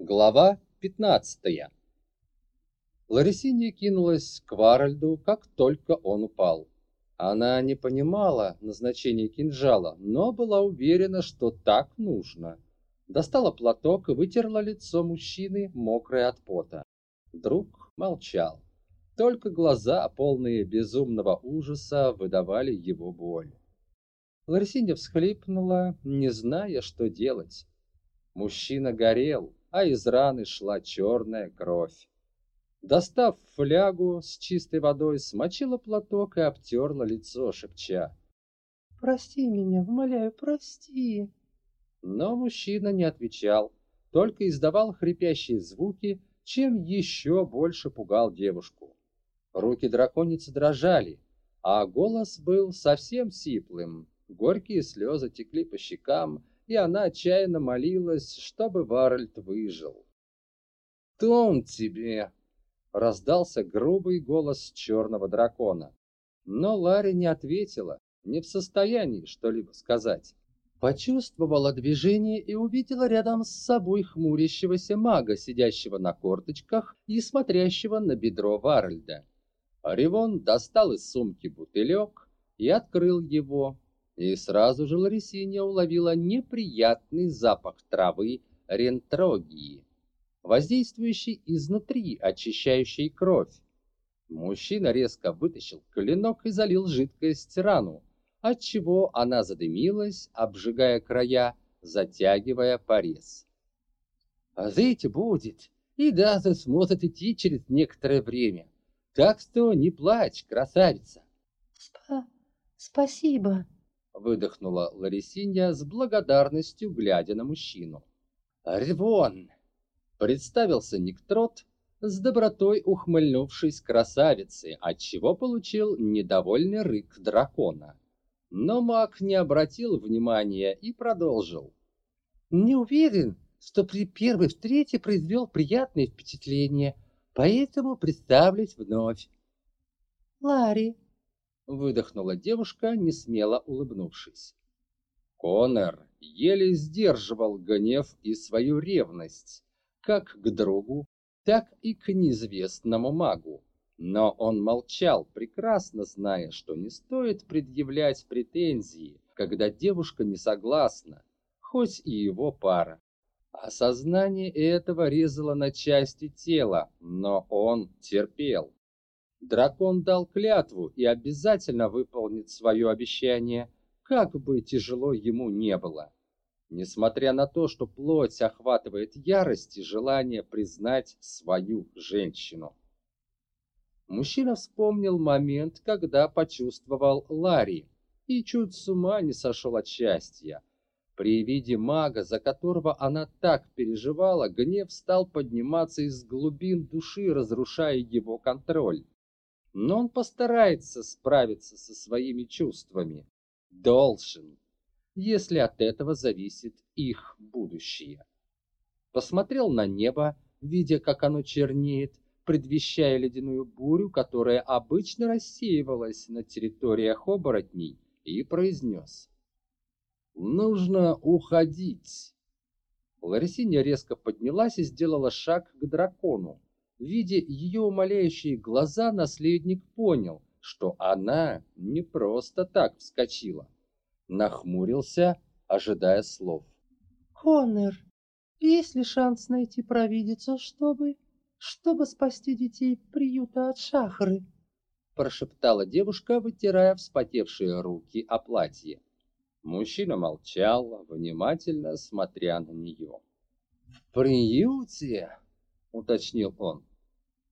Глава 15 Ларисинья кинулась к Варальду, как только он упал. Она не понимала назначения кинжала, но была уверена, что так нужно. Достала платок и вытерла лицо мужчины, мокрое от пота. Друг молчал. Только глаза, полные безумного ужаса, выдавали его боль. Ларисинья всхлипнула, не зная, что делать. Мужчина горел, а из раны шла черная кровь. Достав флягу с чистой водой, смочила платок и обтерла лицо, шепча. «Прости меня, умоляю, прости!» Но мужчина не отвечал, только издавал хрипящие звуки, чем еще больше пугал девушку. Руки драконицы дрожали, а голос был совсем сиплым. Горькие слезы текли по щекам, и она отчаянно молилась, чтобы Варальд выжил. «Том тебе!» — раздался грубый голос черного дракона. Но Ларри не ответила, не в состоянии что-либо сказать. Почувствовала движение и увидела рядом с собой хмурящегося мага, сидящего на корточках и смотрящего на бедро Варальда. Ривон достал из сумки бутылек и открыл его, и сразу же Ларисинья уловила неприятный запах травы рентрогии, воздействующий изнутри, очищающий кровь. Мужчина резко вытащил клинок и залил жидкость рану, отчего она задымилась, обжигая края, затягивая порез. «А жить будет, и даже сможет идти через некоторое время. Так что не плачь, красавица!» Спа «Спасибо!» Выдохнула Ларисинья с благодарностью, глядя на мужчину. «Ревон!» — представился Никтрот, с добротой ухмыльнувшись красавице, отчего получил недовольный рык дракона. Но маг не обратил внимания и продолжил. «Не уверен, что при первой встрече произвел приятное впечатление, поэтому представлюсь вновь. Ларри, выдохнула девушка, не смело улыбнувшись. Конор еле сдерживал гнев и свою ревность, как к другу, так и к неизвестному магу. Но он молчал, прекрасно зная, что не стоит предъявлять претензии, когда девушка не согласна, хоть и его пара. Осознание этого резало на части тела, но он терпел. Дракон дал клятву и обязательно выполнит свое обещание, как бы тяжело ему не было. Несмотря на то, что плоть охватывает ярость и желание признать свою женщину. Мужчина вспомнил момент, когда почувствовал Ларри и чуть с ума не сошел от счастья. При виде мага, за которого она так переживала, гнев стал подниматься из глубин души, разрушая его контроль но он постарается справиться со своими чувствами. Должен, если от этого зависит их будущее. Посмотрел на небо, видя, как оно чернеет, предвещая ледяную бурю, которая обычно рассеивалась на территориях оборотней, и произнес. «Нужно уходить». Ларисинья резко поднялась и сделала шаг к дракону, Видя ее умоляющие глаза, наследник понял, что она не просто так вскочила. Нахмурился, ожидая слов. «Коннор, есть ли шанс найти провидицу, чтобы... чтобы спасти детей приюта от шахры?» прошептала девушка, вытирая вспотевшие руки о платье. Мужчина молчал, внимательно смотря на нее. «В приюте?» — уточнил он.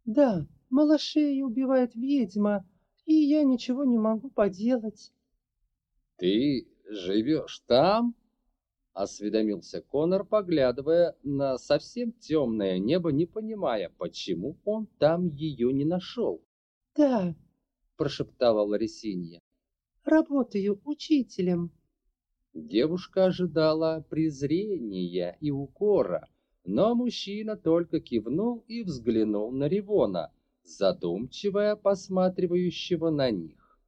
Да, малышей убивает ведьма, и я ничего не могу поделать. Ты живешь там? Осведомился Конор, поглядывая на совсем темное небо, не понимая, почему он там ее не нашел. Да, прошептала Ларисинья. Работаю учителем. Девушка ожидала презрения и укора, но мужчина только кивнул и взглянул на Ривона, задумчиво посматривающего на них.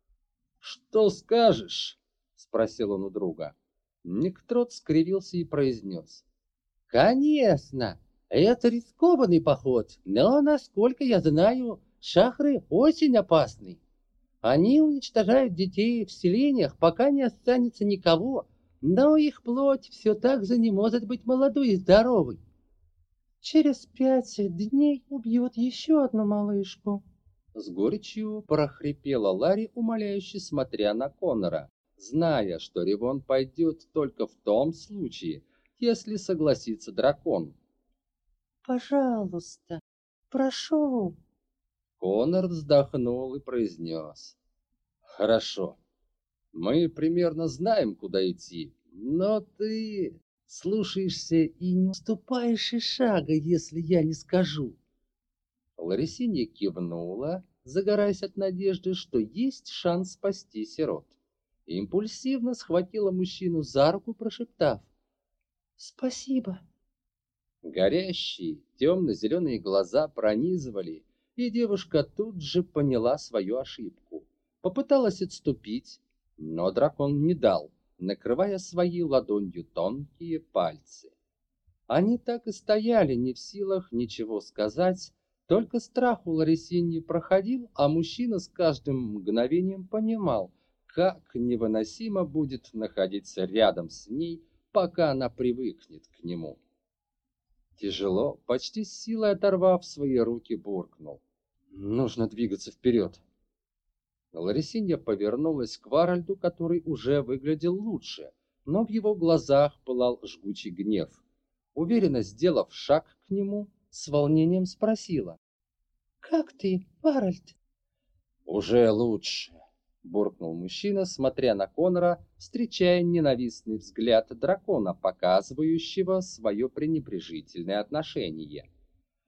«Что скажешь?» — спросил он у друга. Никтрот скривился и произнес. «Конечно! Это рискованный поход, но, насколько я знаю, шахры очень опасны. Они уничтожают детей в селениях, пока не останется никого, но их плоть все так же не может быть молодой и здоровой. Через пять дней убьют еще одну малышку. С горечью прохрипела Ларри, умоляюще смотря на Конора, зная, что Ревон пойдет только в том случае, если согласится дракон. «Пожалуйста, прошу!» Конор вздохнул и произнес. «Хорошо, мы примерно знаем, куда идти, но ты слушаешься и не уступаешь и шага, если я не скажу». Ларисинья кивнула, загораясь от надежды, что есть шанс спасти сирот. Импульсивно схватила мужчину за руку, прошептав «Спасибо». Горящие темно-зеленые глаза пронизывали, и девушка тут же поняла свою ошибку. Попыталась отступить, но дракон не дал, накрывая своей ладонью тонкие пальцы. Они так и стояли, не в силах ничего сказать, только страх у Ларисиньи проходил, а мужчина с каждым мгновением понимал, как невыносимо будет находиться рядом с ней, пока она привыкнет к нему. Тяжело, почти с силой оторвав свои руки, буркнул. «Нужно двигаться вперед!» Ларисинья повернулась к Варальду, который уже выглядел лучше, но в его глазах пылал жгучий гнев. Уверенно сделав шаг к нему, с волнением спросила. «Как ты, Варальд?» «Уже лучше», — буркнул мужчина, смотря на Конора, встречая ненавистный взгляд дракона, показывающего свое пренебрежительное отношение.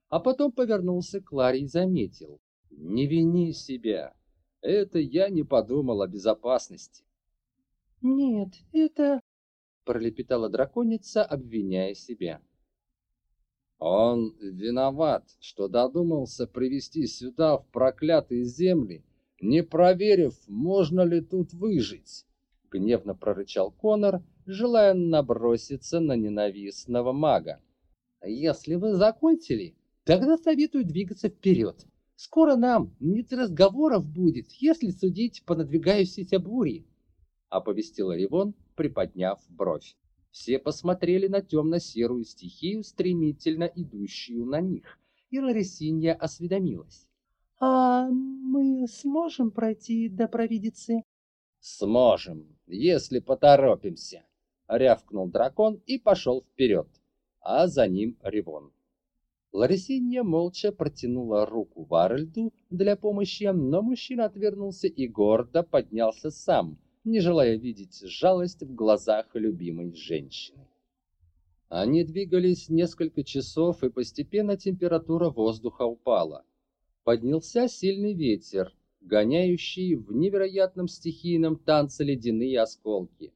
А потом повернулся к Ларе и заметил. «Не вини себя. Это я не подумал о безопасности». «Нет, это...» — пролепетала драконица, обвиняя себя. Он виноват, что додумался привести сюда в проклятые земли, не проверив, можно ли тут выжить. Гневно прорычал Конор, желая наброситься на ненавистного мага. Если вы закончили, тогда советую двигаться вперед. Скоро нам не до разговоров будет, если судить по надвигающейся буре, оповестила Ривон, приподняв бровь. Все посмотрели на темно-серую стихию, стремительно идущую на них, и Ларисинья осведомилась. «А мы сможем пройти до провидицы?» «Сможем, если поторопимся», — рявкнул дракон и пошел вперед, а за ним Ривон. Ларисинья молча протянула руку Варальду для помощи, но мужчина отвернулся и гордо поднялся сам — не желая видеть жалость в глазах любимой женщины. Они двигались несколько часов, и постепенно температура воздуха упала. Поднялся сильный ветер, гоняющий в невероятном стихийном танце ледяные осколки.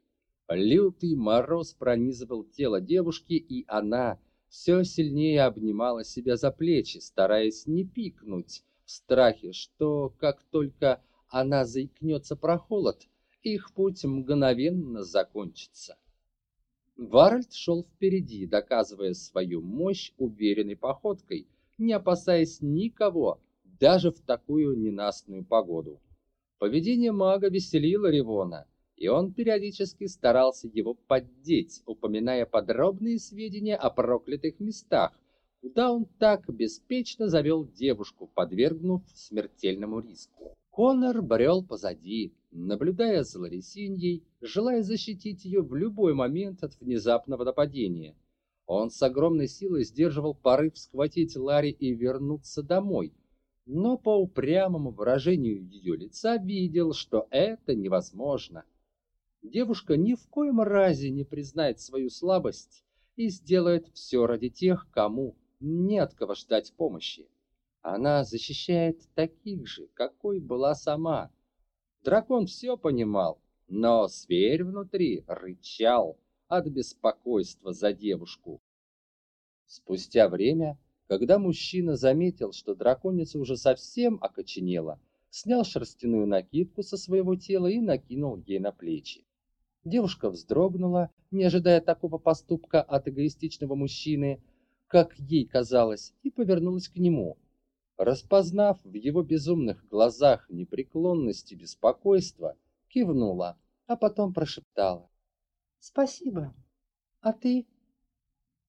Лютый мороз пронизывал тело девушки, и она все сильнее обнимала себя за плечи, стараясь не пикнуть в страхе, что как только она заикнется про холод, их путь мгновенно закончится. Варальд шел впереди, доказывая свою мощь уверенной походкой, не опасаясь никого, даже в такую ненастную погоду. Поведение мага веселило Ревона, и он периодически старался его поддеть, упоминая подробные сведения о проклятых местах, куда он так беспечно завел девушку, подвергнув смертельному риску. Конор брел позади, наблюдая за Ларисиньей, желая защитить ее в любой момент от внезапного нападения. Он с огромной силой сдерживал порыв схватить Ларри и вернуться домой, но по упрямому выражению ее лица видел, что это невозможно. Девушка ни в коем разе не признает свою слабость и сделает все ради тех, кому не от кого ждать помощи. Она защищает таких же, какой была сама. Дракон все понимал, но зверь внутри рычал от беспокойства за девушку. Спустя время, когда мужчина заметил, что драконица уже совсем окоченела, снял шерстяную накидку со своего тела и накинул ей на плечи. Девушка вздрогнула, не ожидая такого поступка от эгоистичного мужчины, как ей казалось, и повернулась к нему. Распознав в его безумных глазах непреклонность и беспокойство, кивнула, а потом прошептала. «Спасибо. А ты?»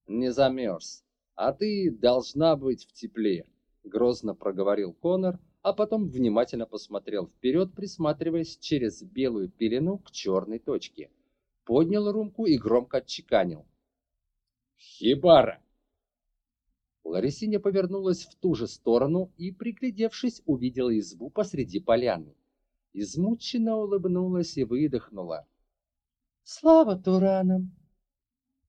«Не замерз. А ты должна быть в тепле», — грозно проговорил Конор, а потом внимательно посмотрел вперед, присматриваясь через белую пелену к черной точке. Поднял румку и громко отчеканил. «Хибара!» Ларисиня повернулась в ту же сторону и, приглядевшись, увидела избу посреди поляны. Измученно улыбнулась и выдохнула. «Слава Туранам!»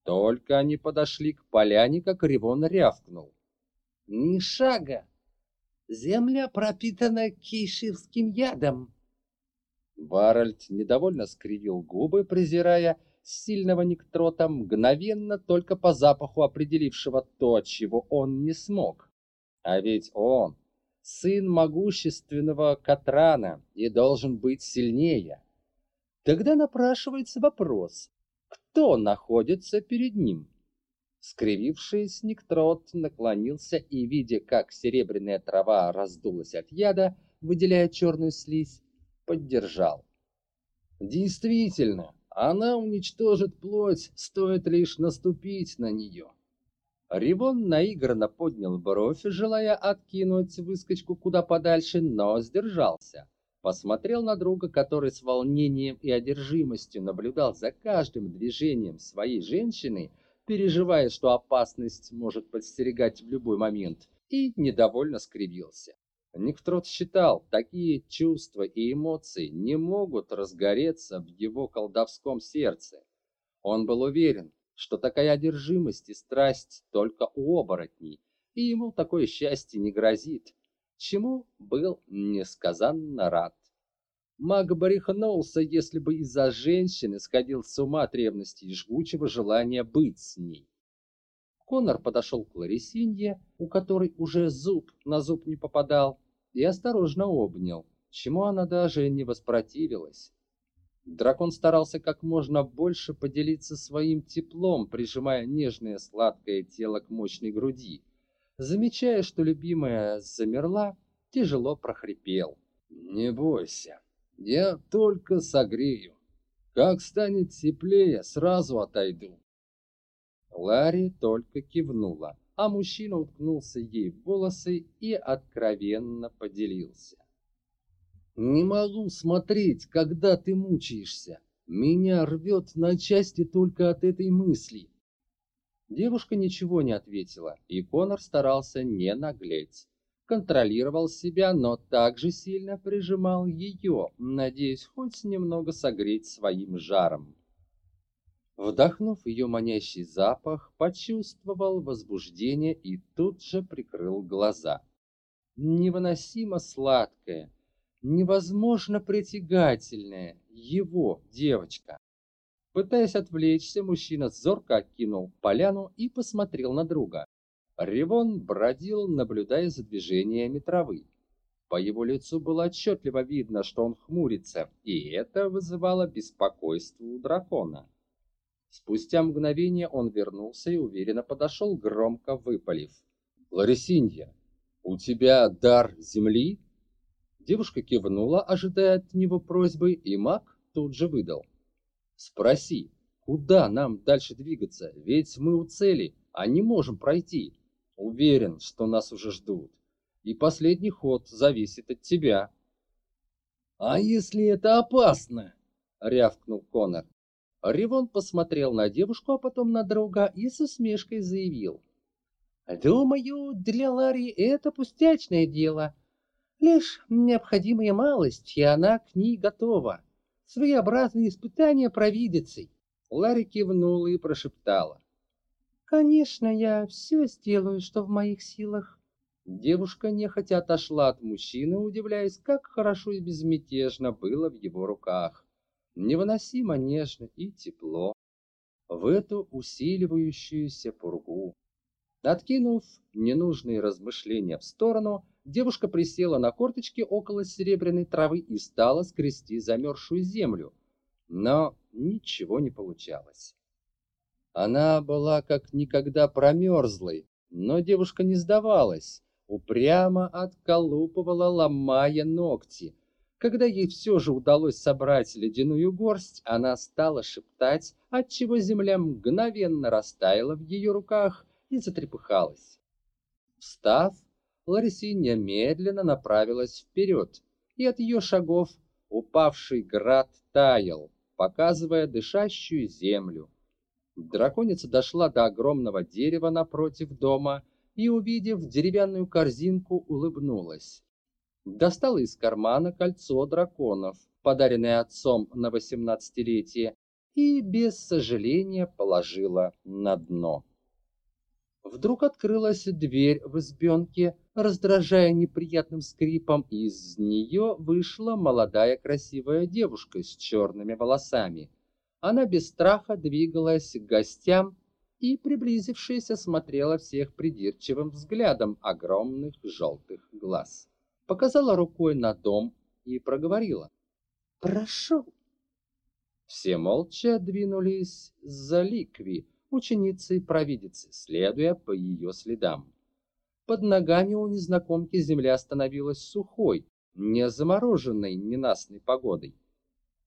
Только они подошли к поляне, как Ривон рявкнул. «Ни шага! Земля пропитана кейширским ядом!» Баральд недовольно скривил губы, презирая сильного Никтрота, мгновенно только по запаху определившего то, чего он не смог. А ведь он сын могущественного Катрана и должен быть сильнее. Тогда напрашивается вопрос, кто находится перед ним? Скривившись, Никтрот наклонился и, видя, как серебряная трава раздулась от яда, выделяя черную слизь, поддержал. Действительно, она уничтожит плоть, стоит лишь наступить на нее. Ривон наигранно поднял бровь, желая откинуть выскочку куда подальше, но сдержался. Посмотрел на друга, который с волнением и одержимостью наблюдал за каждым движением своей женщины, переживая, что опасность может подстерегать в любой момент, и недовольно скривился. Никтрот считал, такие чувства и эмоции не могут разгореться в его колдовском сердце. Он был уверен, что такая одержимость и страсть только у оборотней, и ему такое счастье не грозит, чему был несказанно рад. Маг брехнулся, если бы из-за женщины сходил с ума от ревности и жгучего желания быть с ней. Конор подошел к Ларисинье, у которой уже зуб на зуб не попадал, и осторожно обнял, чему она даже не воспротивилась. Дракон старался как можно больше поделиться своим теплом, прижимая нежное сладкое тело к мощной груди. Замечая, что любимая замерла, тяжело прохрипел. «Не бойся, я только согрею. Как станет теплее, сразу отойду. Ларри только кивнула, а мужчина уткнулся ей в волосы и откровенно поделился. «Не могу смотреть, когда ты мучаешься. Меня рвет на части только от этой мысли». Девушка ничего не ответила, и Конор старался не наглеть. Контролировал себя, но также сильно прижимал ее, надеясь хоть немного согреть своим жаром. Вдохнув ее манящий запах, почувствовал возбуждение и тут же прикрыл глаза. Невыносимо сладкая, невозможно притягательная его девочка. Пытаясь отвлечься, мужчина зорко окинул поляну и посмотрел на друга. Ревон бродил, наблюдая за движениями травы. По его лицу было отчетливо видно, что он хмурится, и это вызывало беспокойство у дракона. Спустя мгновение он вернулся и уверенно подошел, громко выпалив. «Ларисинья, у тебя дар земли?» Девушка кивнула, ожидая от него просьбы, и маг тут же выдал. «Спроси, куда нам дальше двигаться? Ведь мы у цели, а не можем пройти. Уверен, что нас уже ждут. И последний ход зависит от тебя». «А если это опасно?» — рявкнул Конор. Ривон посмотрел на девушку, а потом на друга и с усмешкой заявил. «Думаю, для Ларри это пустячное дело. Лишь необходимая малость, и она к ней готова. Своеобразные испытания провидицей». Ларри кивнула и прошептала. «Конечно, я все сделаю, что в моих силах». Девушка нехотя отошла от мужчины, удивляясь, как хорошо и безмятежно было в его руках невыносимо нежно и тепло в эту усиливающуюся пургу. Откинув ненужные размышления в сторону, девушка присела на корточки около серебряной травы и стала скрести замерзшую землю, но ничего не получалось. Она была как никогда промерзлой, Но девушка не сдавалась, упрямо отколупывала, ломая ногти. Когда ей все же удалось собрать ледяную горсть, она стала шептать, отчего земля мгновенно растаяла в ее руках и затрепыхалась. Встав, Ларисинья медленно направилась вперед, и от ее шагов упавший град таял, показывая дышащую землю. Драконица дошла до огромного дерева напротив дома и, увидев деревянную корзинку, улыбнулась. Достала из кармана кольцо драконов, подаренное отцом на восемнадцатилетие, и без сожаления положила на дно. Вдруг открылась дверь в избенке, раздражая неприятным скрипом, и из нее вышла молодая красивая девушка с черными волосами. Она без страха двигалась к гостям и, приблизившись, осмотрела всех придирчивым взглядом огромных желтых глаз. Показала рукой на дом и проговорила. «Прошу». Все молча двинулись за Ликви, ученицей провидицы, следуя по ее следам. Под ногами у незнакомки земля становилась сухой, не замороженной ненастной погодой.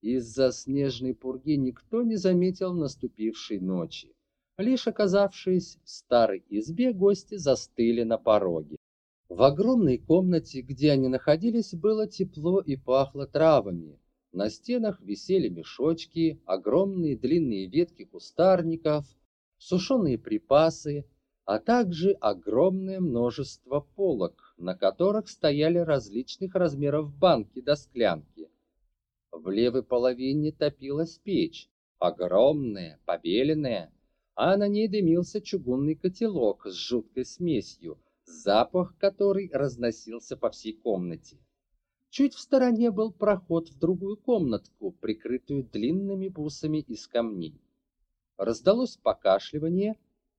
Из-за снежной пурги никто не заметил наступившей ночи. Лишь оказавшись в старой избе, гости застыли на пороге. В огромной комнате, где они находились, было тепло и пахло травами. На стенах висели мешочки, огромные длинные ветки кустарников, сушеные припасы, а также огромное множество полок, на которых стояли различных размеров банки до склянки. В левой половине топилась печь, огромная, побеленная, а на ней дымился чугунный котелок с жуткой смесью, запах которой разносился по всей комнате. Чуть в стороне был проход в другую комнатку, прикрытую длинными бусами из камней раздалось покашливание,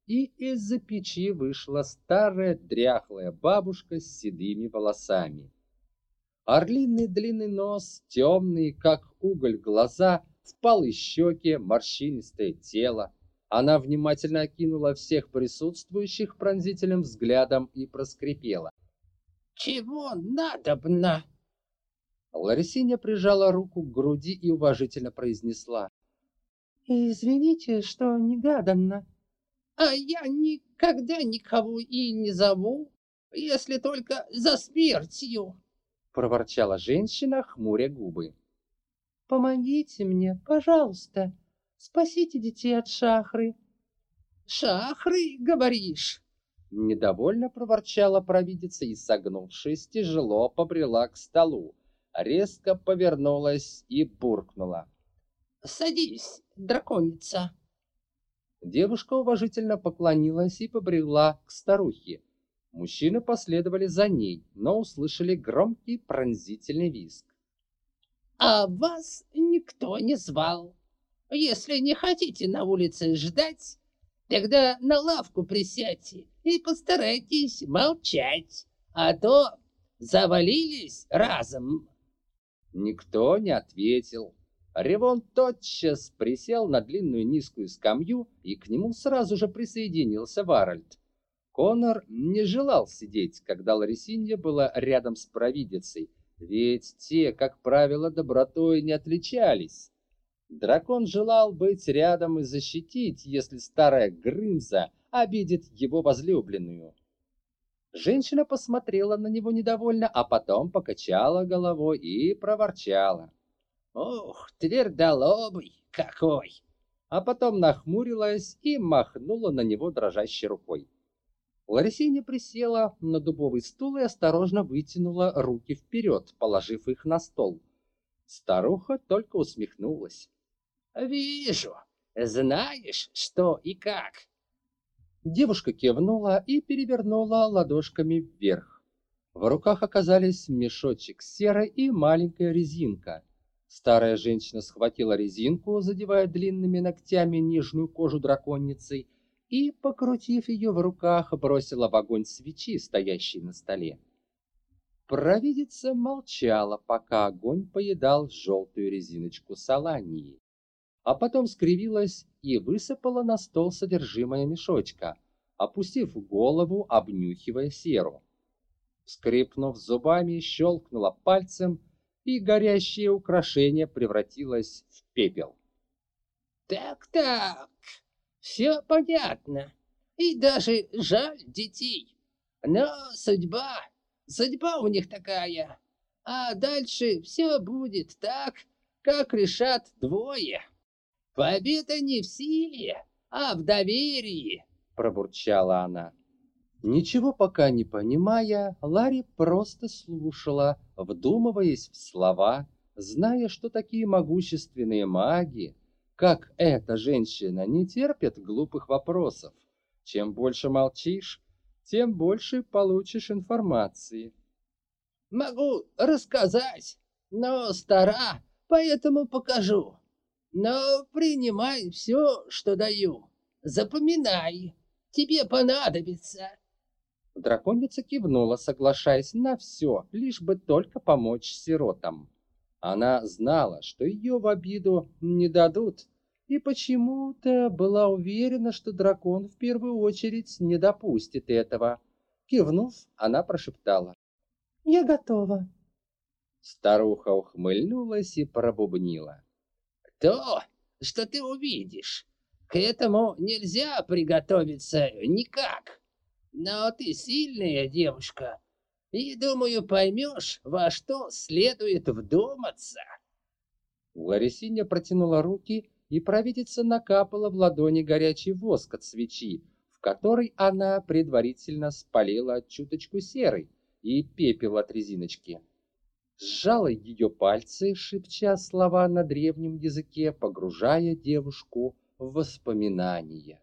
и из-за печи вышла старая дряхлая бабушка с седыми волосами. Орлиный длинный нос, темные, как уголь, глаза, впалые щеки, морщинистое тело. Она внимательно окинула всех присутствующих пронзительным взглядом и проскрипела. «Чего надобно?» Ларисиня прижала руку к груди и уважительно произнесла. Извините, что негаданно. А я никогда никого и не зову, если только за смертью, проворчала женщина, хмуря губы. Помогите мне, пожалуйста. Спасите детей от шахры. Шахры, говоришь? Недовольно проворчала провидица и, согнувшись, тяжело побрела к столу, резко повернулась и буркнула. Садись, драконица. Девушка уважительно поклонилась и побрела к старухе. Мужчины последовали за ней, но услышали громкий пронзительный визг. «А вас никто не звал. Если не хотите на улице ждать, тогда на лавку присядьте и постарайтесь молчать, а то завалились разом». Никто не ответил. Ревон тотчас присел на длинную низкую скамью, и к нему сразу же присоединился Варальд. Конор не желал сидеть, когда Ларисинья была рядом с провидицей, ведь те, как правило, добротой не отличались. Дракон желал быть рядом и защитить, если старая Грымза обидит его возлюбленную. Женщина посмотрела на него недовольно, а потом покачала головой и проворчала. Ох, твердолобый какой! А потом нахмурилась и махнула на него дрожащей рукой. Ларисиня присела на дубовый стул и осторожно вытянула руки вперед, положив их на стол. Старуха только усмехнулась. «Вижу, знаешь, что и как». Девушка кивнула и перевернула ладошками вверх. В руках оказались мешочек серы и маленькая резинка. Старая женщина схватила резинку, задевая длинными ногтями нижнюю кожу драконицы, и, покрутив ее в руках, бросила в огонь свечи, стоящие на столе. Провидица молчала, пока огонь поедал желтую резиночку салании, а потом скривилась и высыпала на стол содержимое мешочка, опустив голову, обнюхивая серу. Скрипнув зубами, щелкнула пальцем, и горящее украшение превратилось в пепел. «Так-так, все понятно. И даже жаль детей. Но судьба, судьба у них такая. А дальше все будет так, как решат двое. Победа не в силе, а в доверии», — пробурчала она. Ничего пока не понимая, Ларри просто слушала, вдумываясь в слова, зная, что такие могущественные маги, как эта женщина, не терпят глупых вопросов. Чем больше молчишь, тем больше получишь информации. «Могу рассказать, но стара, поэтому покажу. Но принимай все, что даю. Запоминай, тебе понадобится». Драконица кивнула, соглашаясь на все, лишь бы только помочь сиротам. Она знала, что ее в обиду не дадут, и почему-то была уверена, что дракон в первую очередь не допустит этого. Кивнув, она прошептала. «Я готова». Старуха ухмыльнулась и пробубнила. «То, что ты увидишь, к этому нельзя приготовиться никак». Но ты сильная девушка, и, думаю, поймешь, во что следует вдуматься. Ларисиня протянула руки, и провидица накапала в ладони горячий воск от свечи, в которой она предварительно спалила чуточку серой и пепел от резиночки. Сжала ее пальцы, шепча слова на древнем языке, погружая девушку в воспоминания.